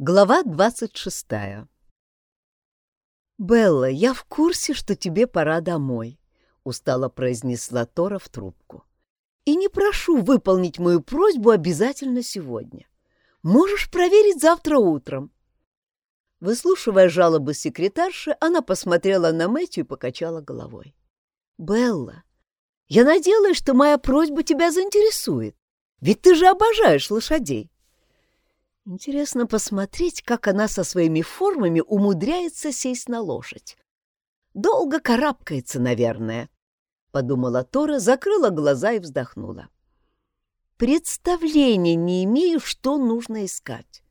Глава двадцать шестая «Белла, я в курсе, что тебе пора домой», — устало произнесла Тора в трубку. «И не прошу выполнить мою просьбу обязательно сегодня. Можешь проверить завтра утром». Выслушивая жалобы секретарши, она посмотрела на Мэтью и покачала головой. «Белла, я надеялась, что моя просьба тебя заинтересует, ведь ты же обожаешь лошадей. Интересно посмотреть, как она со своими формами умудряется сесть на лошадь. Долго карабкается, наверное, — подумала Тора, закрыла глаза и вздохнула. Представления не имею, что нужно искать.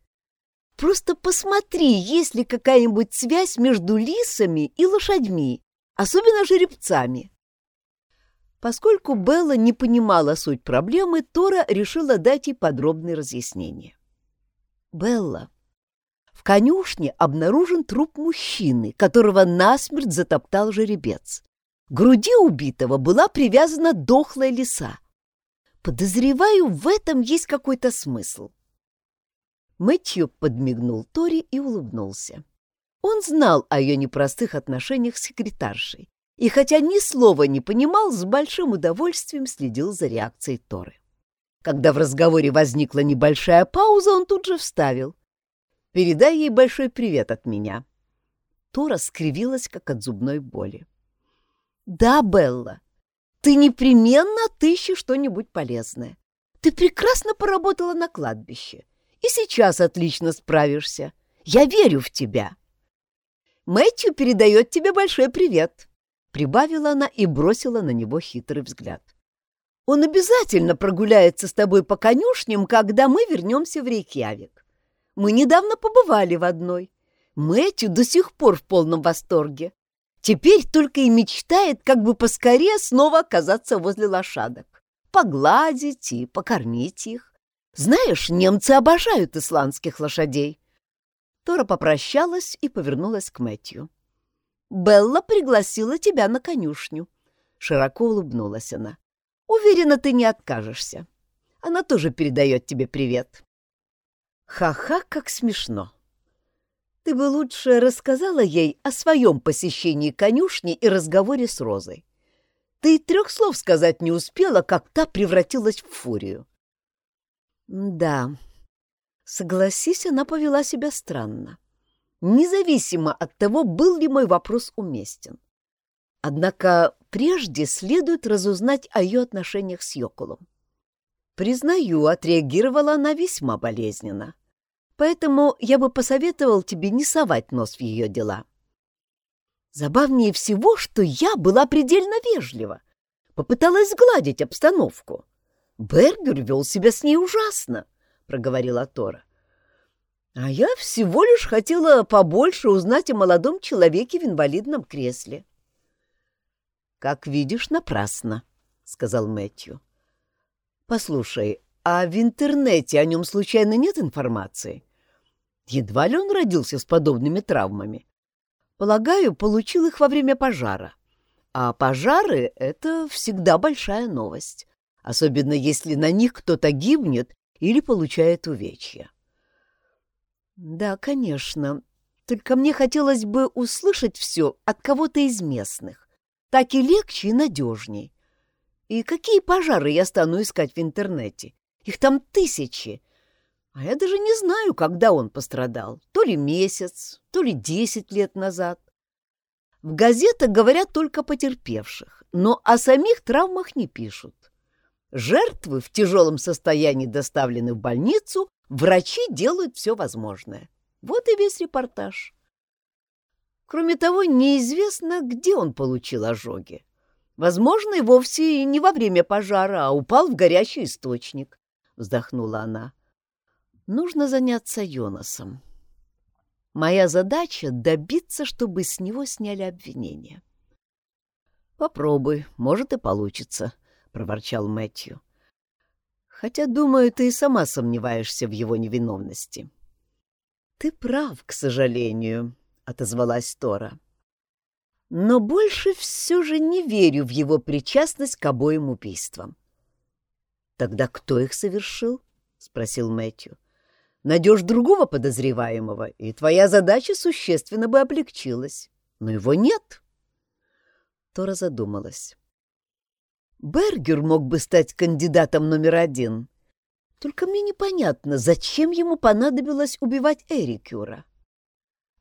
Просто посмотри, есть ли какая-нибудь связь между лисами и лошадьми, особенно жеребцами. Поскольку Белла не понимала суть проблемы, Тора решила дать ей подробные разъяснения. Белла, в конюшне обнаружен труп мужчины, которого насмерть затоптал жеребец. К груди убитого была привязана дохлая лиса. Подозреваю, в этом есть какой-то смысл. Мэтью подмигнул Тори и улыбнулся. Он знал о ее непростых отношениях с секретаршей, и хотя ни слова не понимал, с большим удовольствием следил за реакцией Торы. Когда в разговоре возникла небольшая пауза, он тут же вставил. «Передай ей большой привет от меня». Тора скривилась, как от зубной боли. «Да, Белла, ты непременно отыщи что-нибудь полезное. Ты прекрасно поработала на кладбище и сейчас отлично справишься. Я верю в тебя». «Мэтью передает тебе большой привет», — прибавила она и бросила на него хитрый взгляд. Он обязательно прогуляется с тобой по конюшням, когда мы вернемся в Рейкьявик. Мы недавно побывали в одной. Мэтью до сих пор в полном восторге. Теперь только и мечтает, как бы поскорее снова оказаться возле лошадок. Погладить и покормить их. Знаешь, немцы обожают исландских лошадей. Тора попрощалась и повернулась к Мэтью. «Белла пригласила тебя на конюшню». Широко улыбнулась она. Уверена, ты не откажешься. Она тоже передает тебе привет. Ха-ха, как смешно. Ты бы лучше рассказала ей о своем посещении конюшни и разговоре с Розой. Ты и трех слов сказать не успела, как та превратилась в фурию. Да, согласись, она повела себя странно. Независимо от того, был ли мой вопрос уместен. Однако прежде следует разузнать о ее отношениях с Йокулом. Признаю, отреагировала она весьма болезненно. Поэтому я бы посоветовал тебе не совать нос в ее дела. Забавнее всего, что я была предельно вежлива. Попыталась сгладить обстановку. Бергер вел себя с ней ужасно, — проговорила Тора. А я всего лишь хотела побольше узнать о молодом человеке в инвалидном кресле. — «Как видишь, напрасно», — сказал Мэтью. «Послушай, а в интернете о нем случайно нет информации? Едва ли он родился с подобными травмами. Полагаю, получил их во время пожара. А пожары — это всегда большая новость, особенно если на них кто-то гибнет или получает увечья». «Да, конечно. Только мне хотелось бы услышать все от кого-то из местных так и легче и надежней. И какие пожары я стану искать в интернете? Их там тысячи. А я даже не знаю, когда он пострадал. То ли месяц, то ли десять лет назад. В газетах говорят только потерпевших, но о самих травмах не пишут. Жертвы в тяжелом состоянии доставлены в больницу, врачи делают все возможное. Вот и весь репортаж. Кроме того, неизвестно, где он получил ожоги. Возможно, и вовсе не во время пожара, а упал в горячий источник, — вздохнула она. Нужно заняться Йонасом. Моя задача — добиться, чтобы с него сняли обвинение. «Попробуй, может и получится», — проворчал Мэтью. «Хотя, думаю, ты и сама сомневаешься в его невиновности». «Ты прав, к сожалению», отозвалась Тора. Но больше все же не верю в его причастность к обоим убийствам. Тогда кто их совершил? спросил Мэтью. Найдешь другого подозреваемого, и твоя задача существенно бы облегчилась. Но его нет. Тора задумалась. Бергер мог бы стать кандидатом номер один. Только мне непонятно, зачем ему понадобилось убивать Эрикюра.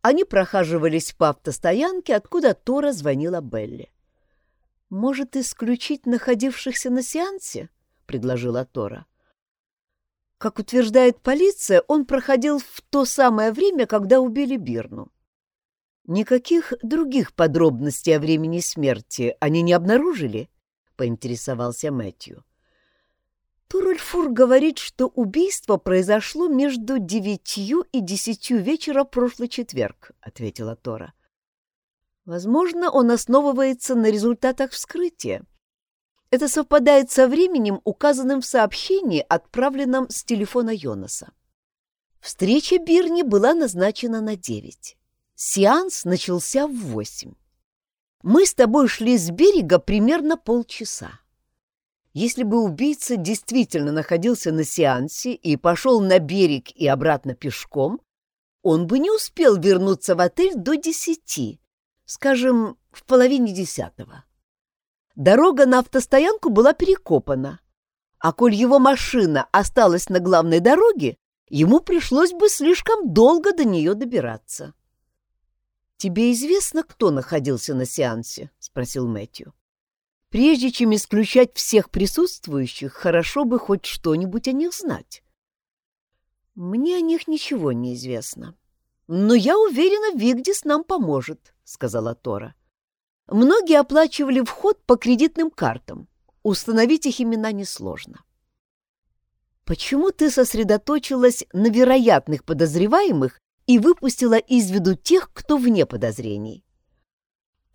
Они прохаживались по автостоянке, откуда Тора звонила Белли. «Может, исключить находившихся на сеансе?» — предложила Тора. Как утверждает полиция, он проходил в то самое время, когда убили Бирну. Никаких других подробностей о времени смерти они не обнаружили? — поинтересовался Мэтью. Турульфур говорит, что убийство произошло между девятью и десятью вечера прошлый четверг, — ответила Тора. Возможно, он основывается на результатах вскрытия. Это совпадает со временем, указанным в сообщении, отправленном с телефона Йонаса. Встреча Бирни была назначена на девять. Сеанс начался в восемь. Мы с тобой шли с берега примерно полчаса. Если бы убийца действительно находился на сеансе и пошел на берег и обратно пешком, он бы не успел вернуться в отель до десяти, скажем, в половине десятого. Дорога на автостоянку была перекопана, а коль его машина осталась на главной дороге, ему пришлось бы слишком долго до нее добираться. «Тебе известно, кто находился на сеансе?» — спросил Мэтью. «Прежде чем исключать всех присутствующих, хорошо бы хоть что-нибудь о них знать». «Мне о них ничего не известно. Но я уверена, Вигдис нам поможет», — сказала Тора. «Многие оплачивали вход по кредитным картам. Установить их имена несложно». «Почему ты сосредоточилась на вероятных подозреваемых и выпустила из виду тех, кто вне подозрений.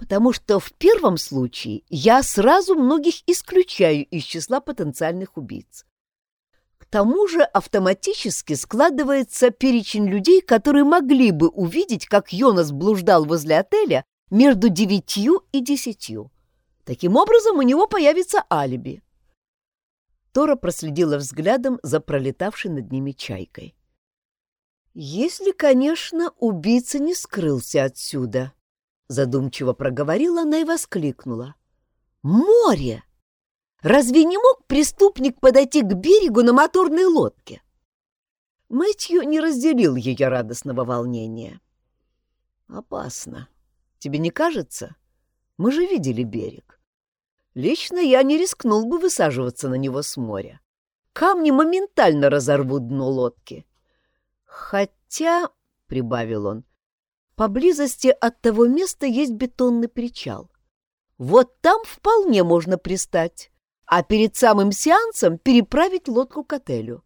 Потому что в первом случае я сразу многих исключаю из числа потенциальных убийц. К тому же автоматически складывается перечень людей, которые могли бы увидеть, как Йонас блуждал возле отеля между девятью и десятью. Таким образом, у него появится алиби. Тора проследила взглядом за пролетавшей над ними чайкой. «Если, конечно, убийца не скрылся отсюда», — задумчиво проговорила она и воскликнула. «Море! Разве не мог преступник подойти к берегу на моторной лодке?» Мэтью не разделил ее радостного волнения. «Опасно. Тебе не кажется? Мы же видели берег. Лично я не рискнул бы высаживаться на него с моря. Камни моментально разорвут дно лодки. Хотя, — прибавил он, — поблизости от того места есть бетонный причал. Вот там вполне можно пристать, а перед самым сеансом переправить лодку к отелю.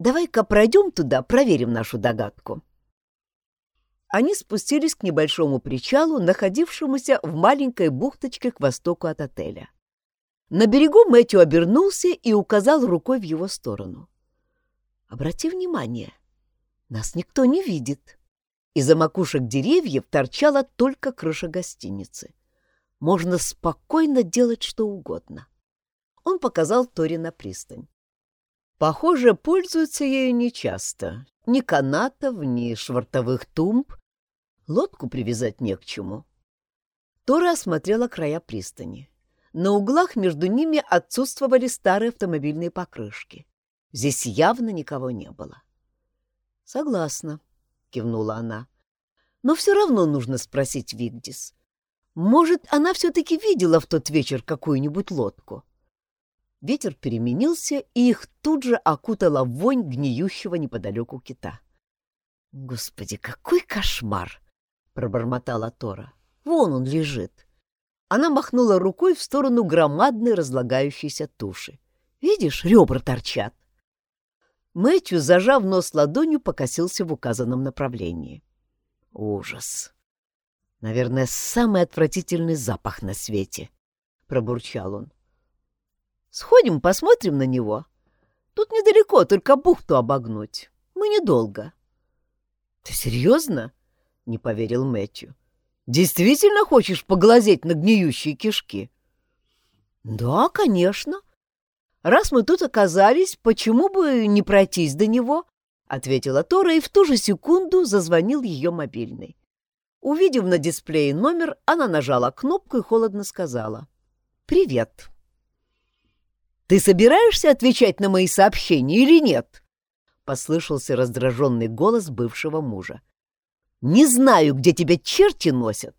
Давай-ка пройдем туда, проверим нашу догадку. Они спустились к небольшому причалу, находившемуся в маленькой бухточке к востоку от отеля. На берегу Мэтью обернулся и указал рукой в его сторону. «Обрати внимание, нас никто не видит. Из-за макушек деревьев торчала только крыша гостиницы. Можно спокойно делать что угодно. Он показал Тори на пристань. Похоже, пользуются ею нечасто. Ни канатов, ни швартовых тумб. Лодку привязать не к чему. Тора осмотрела края пристани. На углах между ними отсутствовали старые автомобильные покрышки. Здесь явно никого не было. «Согласна», — кивнула она. «Но все равно нужно спросить Вигдис. Может, она все-таки видела в тот вечер какую-нибудь лодку?» Ветер переменился, и их тут же окутала вонь гниющего неподалеку кита. «Господи, какой кошмар!» — пробормотала Тора. «Вон он лежит!» Она махнула рукой в сторону громадной разлагающейся туши. «Видишь, ребра торчат!» Мэтью, зажав нос ладонью, покосился в указанном направлении. Ужас! Наверное, самый отвратительный запах на свете, — пробурчал он. Сходим, посмотрим на него. Тут недалеко, только бухту обогнуть. Мы недолго. Ты серьезно? — не поверил Мэтью. Действительно хочешь поглазеть на гниющие кишки? Да, конечно, Раз мы тут оказались, почему бы не пройтись до него? ответила Тора, и в ту же секунду зазвонил ее мобильный. Увидев на дисплее номер, она нажала кнопку и холодно сказала. «Привет». «Ты собираешься отвечать на мои сообщения или нет?» — послышался раздраженный голос бывшего мужа. «Не знаю, где тебя черти носят,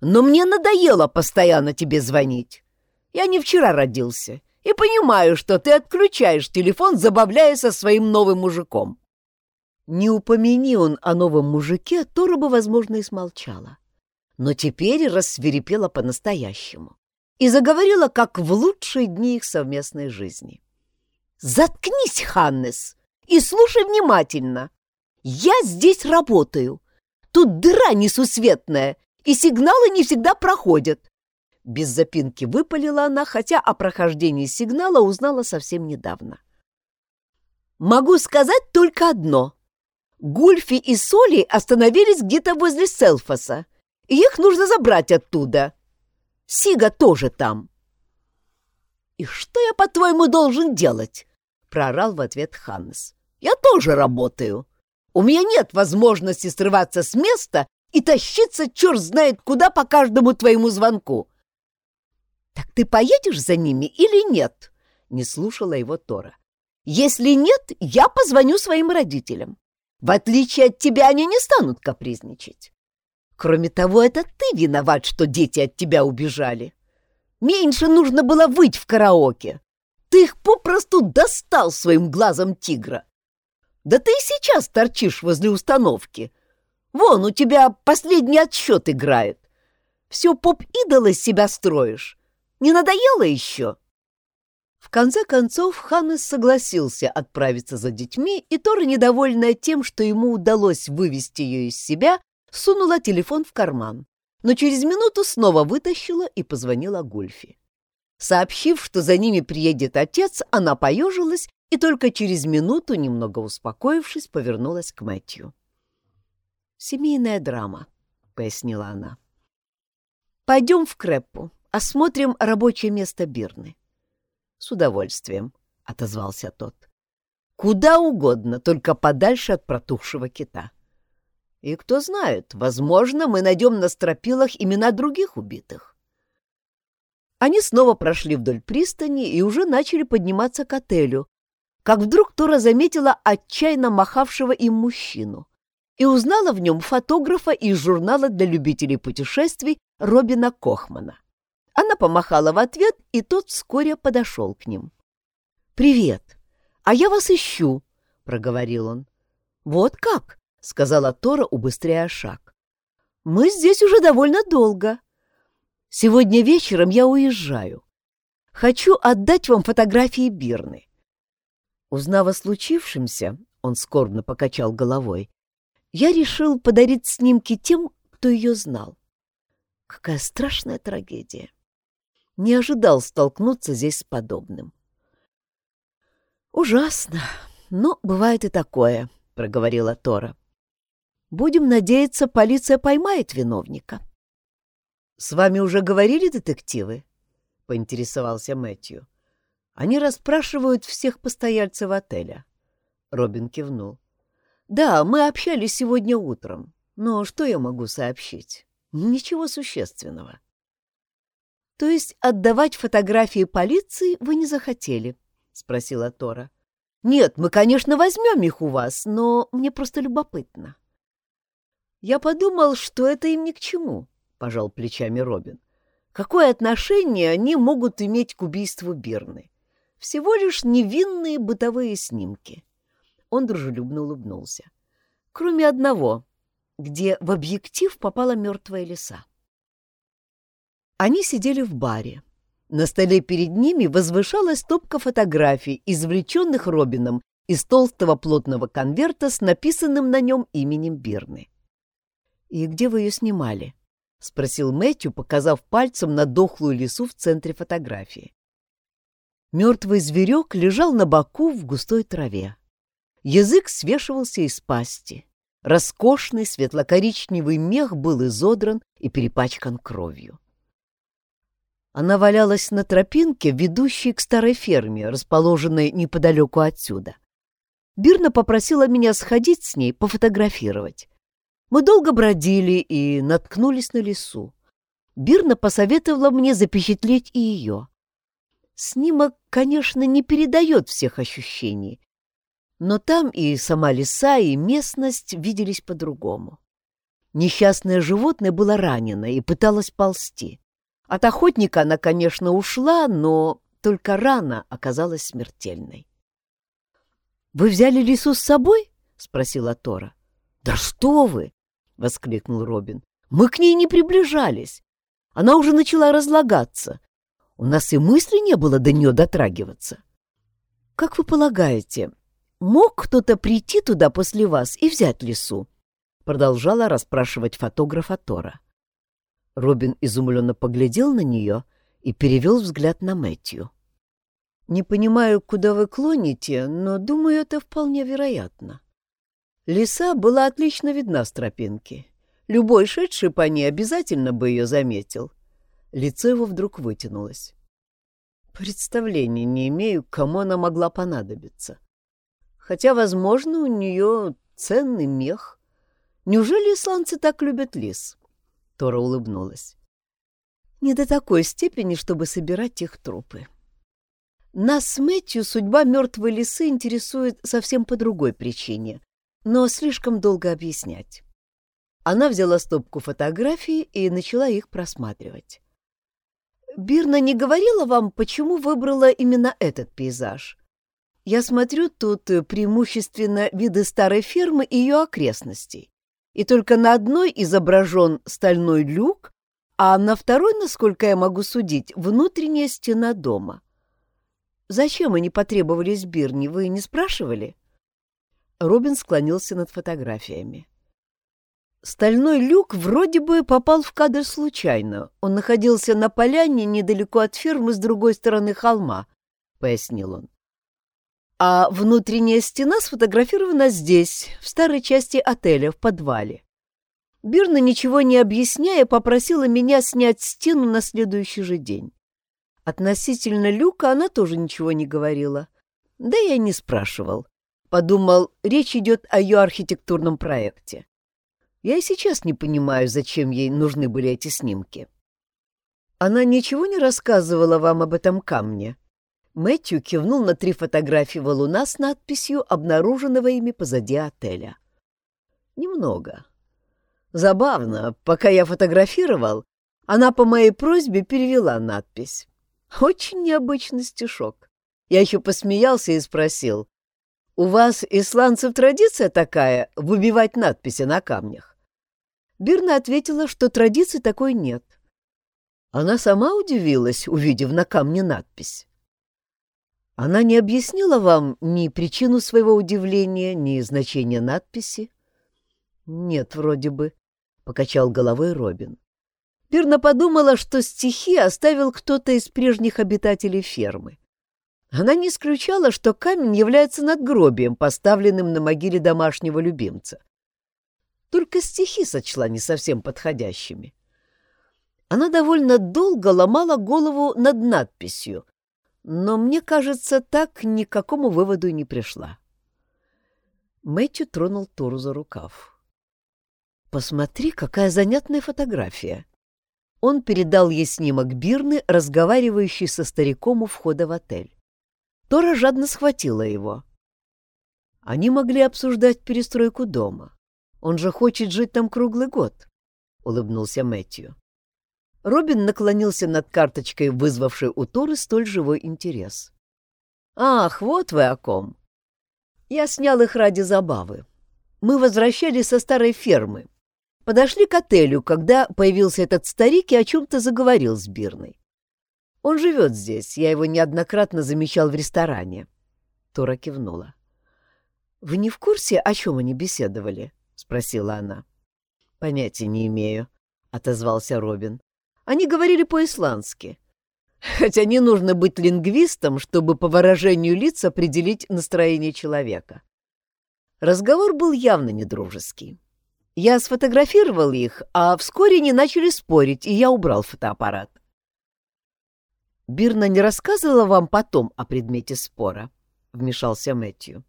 но мне надоело постоянно тебе звонить. Я не вчера родился и понимаю, что ты отключаешь телефон, забавляясь со своим новым мужиком. Не упомяни он о новом мужике, Тора бы, возможно, и смолчала. Но теперь рассверепела по-настоящему и заговорила, как в лучшие дни их совместной жизни. «Заткнись, Ханнес, и слушай внимательно. Я здесь работаю. Тут дыра несусветная, и сигналы не всегда проходят. Без запинки выпалила она, хотя о прохождении сигнала узнала совсем недавно. «Могу сказать только одно. Гульфи и Соли остановились где-то возле Селфаса, и их нужно забрать оттуда. Сига тоже там». «И что я, по-твоему, должен делать?» — проорал в ответ Ханнес. «Я тоже работаю. У меня нет возможности срываться с места и тащиться черт знает куда по каждому твоему звонку. «Так ты поедешь за ними или нет?» — не слушала его Тора. «Если нет, я позвоню своим родителям. В отличие от тебя они не станут капризничать. Кроме того, это ты виноват, что дети от тебя убежали. Меньше нужно было выть в караоке. Ты их попросту достал своим глазом тигра. Да ты и сейчас торчишь возле установки. Вон, у тебя последний отсчет играет. Все поп-идол из себя строишь. Не надоело еще?» В конце концов Ханнес согласился отправиться за детьми, и Тора, недовольная тем, что ему удалось вывести ее из себя, сунула телефон в карман, но через минуту снова вытащила и позвонила Гульфи. Сообщив, что за ними приедет отец, она поежилась и только через минуту, немного успокоившись, повернулась к Мэтью. «Семейная драма», — пояснила она. «Пойдем в Креппу. Осмотрим рабочее место Бирны. — С удовольствием, — отозвался тот. — Куда угодно, только подальше от протухшего кита. И кто знает, возможно, мы найдем на стропилах имена других убитых. Они снова прошли вдоль пристани и уже начали подниматься к отелю, как вдруг Тора заметила отчаянно махавшего им мужчину и узнала в нем фотографа из журнала для любителей путешествий Робина Кохмана. Она помахала в ответ, и тот вскоре подошел к ним. «Привет! А я вас ищу!» — проговорил он. «Вот как?» — сказала Тора, убыстряя шаг. «Мы здесь уже довольно долго. Сегодня вечером я уезжаю. Хочу отдать вам фотографии Бирны». Узнав о случившемся, он скорбно покачал головой, я решил подарить снимки тем, кто ее знал. Какая страшная трагедия! Не ожидал столкнуться здесь с подобным. «Ужасно, но бывает и такое», — проговорила Тора. «Будем надеяться, полиция поймает виновника». «С вами уже говорили детективы?» — поинтересовался Мэтью. «Они расспрашивают всех постояльцев отеля». Робин кивнул. «Да, мы общались сегодня утром, но что я могу сообщить? Ничего существенного». То есть отдавать фотографии полиции вы не захотели? спросила Тора. Нет, мы, конечно, возьмем их у вас, но мне просто любопытно. Я подумал, что это им ни к чему, пожал плечами Робин. Какое отношение они могут иметь к убийству Бирны? Всего лишь невинные бытовые снимки. Он дружелюбно улыбнулся. Кроме одного, где в объектив попала мертвая лиса. Они сидели в баре. На столе перед ними возвышалась стопка фотографий, извлеченных Робином из толстого плотного конверта с написанным на нем именем Бирны. «И где вы ее снимали?» — спросил Мэтью, показав пальцем на дохлую лису в центре фотографии. Мертвый зверек лежал на боку в густой траве. Язык свешивался из пасти. Роскошный светло-коричневый мех был изодран и перепачкан кровью. Она валялась на тропинке, ведущей к старой ферме, расположенной неподалеку отсюда. Бирна попросила меня сходить с ней пофотографировать. Мы долго бродили и наткнулись на лесу. Бирна посоветовала мне запечатлеть и ее. Снимок, конечно, не передает всех ощущений, но там и сама леса, и местность виделись по-другому. Несчастное животное было ранено и пыталось ползти. От охотника она, конечно, ушла, но только рана оказалась смертельной. «Вы взяли лису с собой?» — спросила Тора. «Да что вы!» — воскликнул Робин. «Мы к ней не приближались. Она уже начала разлагаться. У нас и мысли не было до нее дотрагиваться. Как вы полагаете, мог кто-то прийти туда после вас и взять лису?» Продолжала расспрашивать фотографа Тора. Робин изумленно поглядел на нее и перевел взгляд на Мэтью. Не понимаю, куда вы клоните, но думаю, это вполне вероятно. Лиса была отлично видна с тропинки. Любой шедший по ней обязательно бы ее заметил. Лицо его вдруг вытянулось. Представления не имею, кому она могла понадобиться. Хотя, возможно, у нее ценный мех. Неужели исландцы так любят лис? Тора улыбнулась. Не до такой степени, чтобы собирать их трупы. Нас с Мэтью судьба мертвой лисы интересует совсем по другой причине, но слишком долго объяснять. Она взяла стопку фотографий и начала их просматривать. «Бирна не говорила вам, почему выбрала именно этот пейзаж? Я смотрю, тут преимущественно виды старой фермы и ее окрестностей. И только на одной изображен стальной люк, а на второй, насколько я могу судить, внутренняя стена дома. Зачем они потребовались Бирни, вы не спрашивали?» Робин склонился над фотографиями. Стальной люк вроде бы попал в кадр случайно. Он находился на поляне недалеко от фермы с другой стороны холма, — пояснил он. А внутренняя стена сфотографирована здесь, в старой части отеля, в подвале. Бирна, ничего не объясняя, попросила меня снять стену на следующий же день. Относительно люка она тоже ничего не говорила. Да я не спрашивал. Подумал, речь идет о ее архитектурном проекте. Я и сейчас не понимаю, зачем ей нужны были эти снимки. Она ничего не рассказывала вам об этом камне? Мэтью кивнул на три фотографии валуна с надписью, обнаруженного ими позади отеля. Немного. Забавно, пока я фотографировал, она по моей просьбе перевела надпись. Очень необычный стишок. Я еще посмеялся и спросил, «У вас, исландцев, традиция такая — выбивать надписи на камнях?» Бирна ответила, что традиции такой нет. Она сама удивилась, увидев на камне надпись. Она не объяснила вам ни причину своего удивления, ни значения надписи? Нет, вроде бы, — покачал головой Робин. Пирна подумала, что стихи оставил кто-то из прежних обитателей фермы. Она не исключала, что камень является надгробием, поставленным на могиле домашнего любимца. Только стихи сочла не совсем подходящими. Она довольно долго ломала голову над надписью, но, мне кажется, так ни к какому выводу не пришла. Мэтью тронул Тору за рукав. «Посмотри, какая занятная фотография!» Он передал ей снимок Бирны, разговаривающей со стариком у входа в отель. Тора жадно схватила его. Они могли обсуждать перестройку дома. Он же хочет жить там круглый год, — улыбнулся Мэтью. Робин наклонился над карточкой, вызвавшей у Торы столь живой интерес. «Ах, вот вы о ком! Я снял их ради забавы. Мы возвращались со старой фермы, Подошли к отелю, когда появился этот старик и о чем-то заговорил с Бирной. Он живет здесь, я его неоднократно замечал в ресторане. Тора кивнула. — Вы не в курсе, о чем они беседовали? — спросила она. — Понятия не имею, — отозвался Робин. — Они говорили по-исландски. Хотя не нужно быть лингвистом, чтобы по выражению лиц определить настроение человека. Разговор был явно недружеский. Я сфотографировал их, а вскоре они начали спорить, и я убрал фотоаппарат. «Бирна не рассказывала вам потом о предмете спора?» — вмешался Мэтью.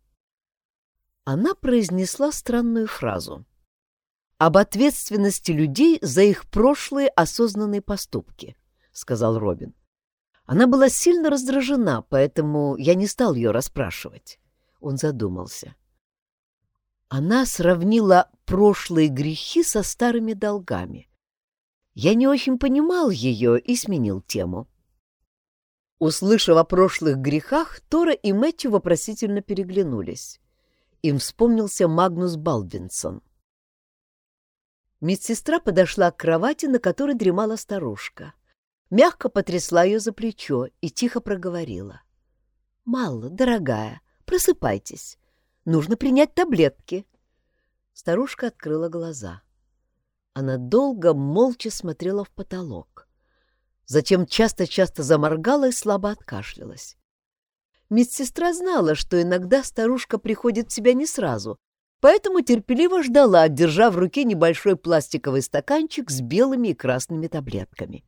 Она произнесла странную фразу об ответственности людей за их прошлые осознанные поступки, сказал Робин. Она была сильно раздражена, поэтому я не стал ее расспрашивать. Он задумался. Она сравнила прошлые грехи со старыми долгами. Я не очень понимал ее и сменил тему. Услышав о прошлых грехах, Тора и Мэтью вопросительно переглянулись. Им вспомнился Магнус Балдвинсон. Медсестра подошла к кровати, на которой дремала старушка. Мягко потрясла ее за плечо и тихо проговорила. «Мало, дорогая, просыпайтесь. Нужно принять таблетки». Старушка открыла глаза. Она долго, молча смотрела в потолок. Затем часто-часто заморгала и слабо откашлялась. Медсестра знала, что иногда старушка приходит в себя не сразу, поэтому терпеливо ждала, держа в руке небольшой пластиковый стаканчик с белыми и красными таблетками.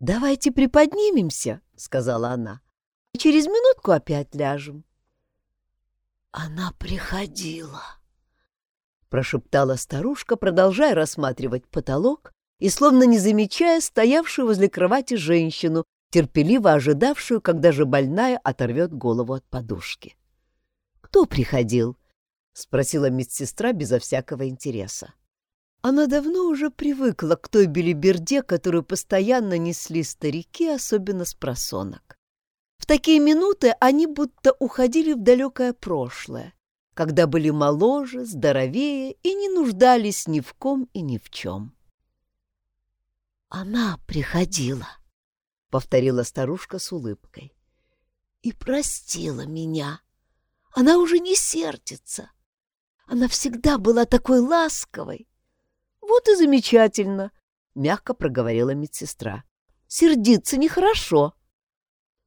«Давайте приподнимемся», — сказала она, — «и через минутку опять ляжем». «Она приходила», — прошептала старушка, продолжая рассматривать потолок и словно не замечая стоявшую возле кровати женщину, терпеливо ожидавшую, когда же больная оторвет голову от подушки. «Кто приходил?» — спросила медсестра безо всякого интереса. Она давно уже привыкла к той белиберде, которую постоянно несли старики, особенно с просонок. В такие минуты они будто уходили в далекое прошлое, когда были моложе, здоровее и не нуждались ни в ком и ни в чем. «Она приходила», — повторила старушка с улыбкой, — «и простила меня. Она уже не сердится. Она всегда была такой ласковой». «Вот и замечательно», — мягко проговорила медсестра. «Сердиться нехорошо».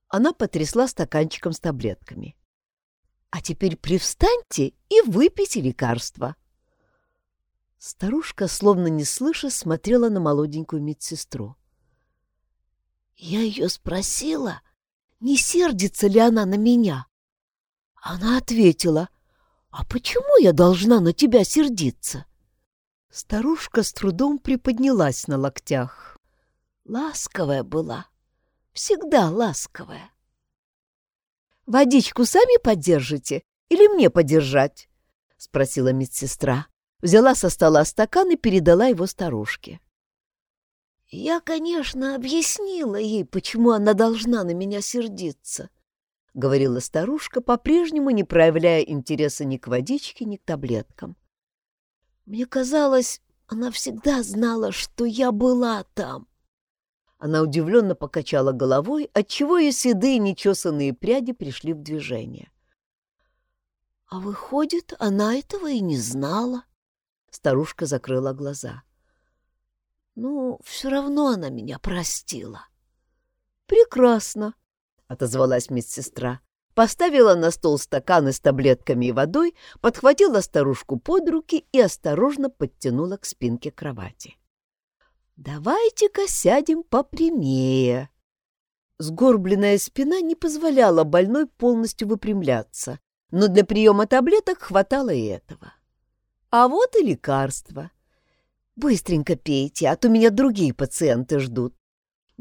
Она потрясла стаканчиком с таблетками. «А теперь привстаньте и выпейте лекарство». Старушка, словно не слыша, смотрела на молоденькую медсестру. Я ее спросила, не сердится ли она на меня. Она ответила, «А почему я должна на тебя сердиться?» Старушка с трудом приподнялась на локтях. Ласковая была, всегда ласковая. «Водичку сами подержите или мне подержать?» — спросила медсестра взяла со стола стакан и передала его старушке. Я, конечно, объяснила ей, почему она должна на меня сердиться, — говорила старушка, по-прежнему не проявляя интереса ни к водичке, ни к таблеткам. Мне казалось, она всегда знала, что я была там. Она удивленно покачала головой, отчего ее седые нечесанные пряди пришли в движение. А выходит, она этого и не знала. Старушка закрыла глаза. «Ну, все равно она меня простила». «Прекрасно», — отозвалась медсестра. Поставила на стол стаканы с таблетками и водой, подхватила старушку под руки и осторожно подтянула к спинке кровати. «Давайте-ка сядем попрямее». Сгорбленная спина не позволяла больной полностью выпрямляться, но для приема таблеток хватало и этого. А вот и лекарство. Быстренько пейте, а то меня другие пациенты ждут.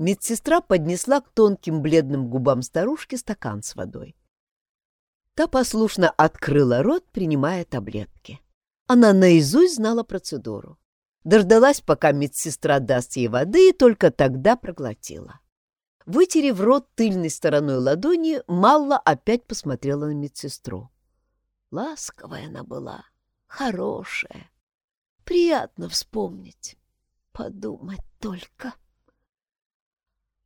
Медсестра поднесла к тонким бледным губам старушки стакан с водой. Та послушно открыла рот, принимая таблетки. Она наизусть знала процедуру. Дождалась, пока медсестра даст ей воды, и только тогда проглотила. Вытерев рот тыльной стороной ладони, Малла опять посмотрела на медсестру. Ласковая она была, хорошее. Приятно вспомнить. Подумать только.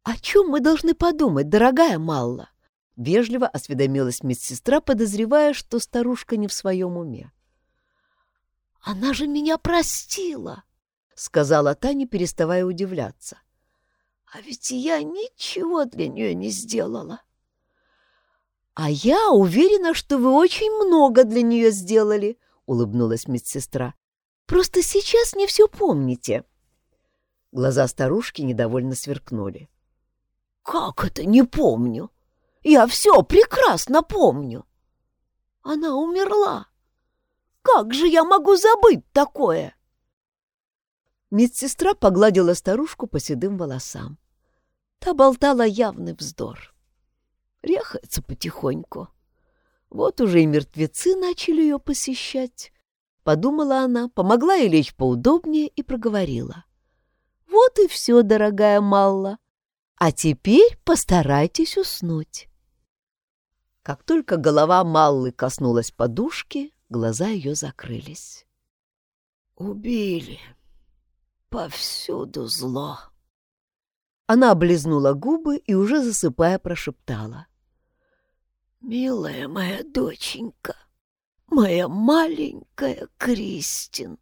«О чем мы должны подумать, дорогая Малла?» — вежливо осведомилась медсестра, подозревая, что старушка не в своем уме. «Она же меня простила!» — сказала Таня, переставая удивляться. «А ведь я ничего для нее не сделала». «А я уверена, что вы очень много для нее сделали», — улыбнулась медсестра. «Просто сейчас не все помните». Глаза старушки недовольно сверкнули. «Как это не помню? Я все прекрасно помню. Она умерла. Как же я могу забыть такое? Медсестра погладила старушку по седым волосам. Та болтала явный вздор. Рехается потихоньку. Вот уже и мертвецы начали ее посещать. Подумала она, помогла ей лечь поудобнее и проговорила. Вот и все, дорогая Малла. А теперь постарайтесь уснуть. Как только голова Маллы коснулась подушки, глаза ее закрылись. «Убили. Повсюду зло». Она облизнула губы и, уже засыпая, прошептала. «Милая моя доченька, моя маленькая Кристин».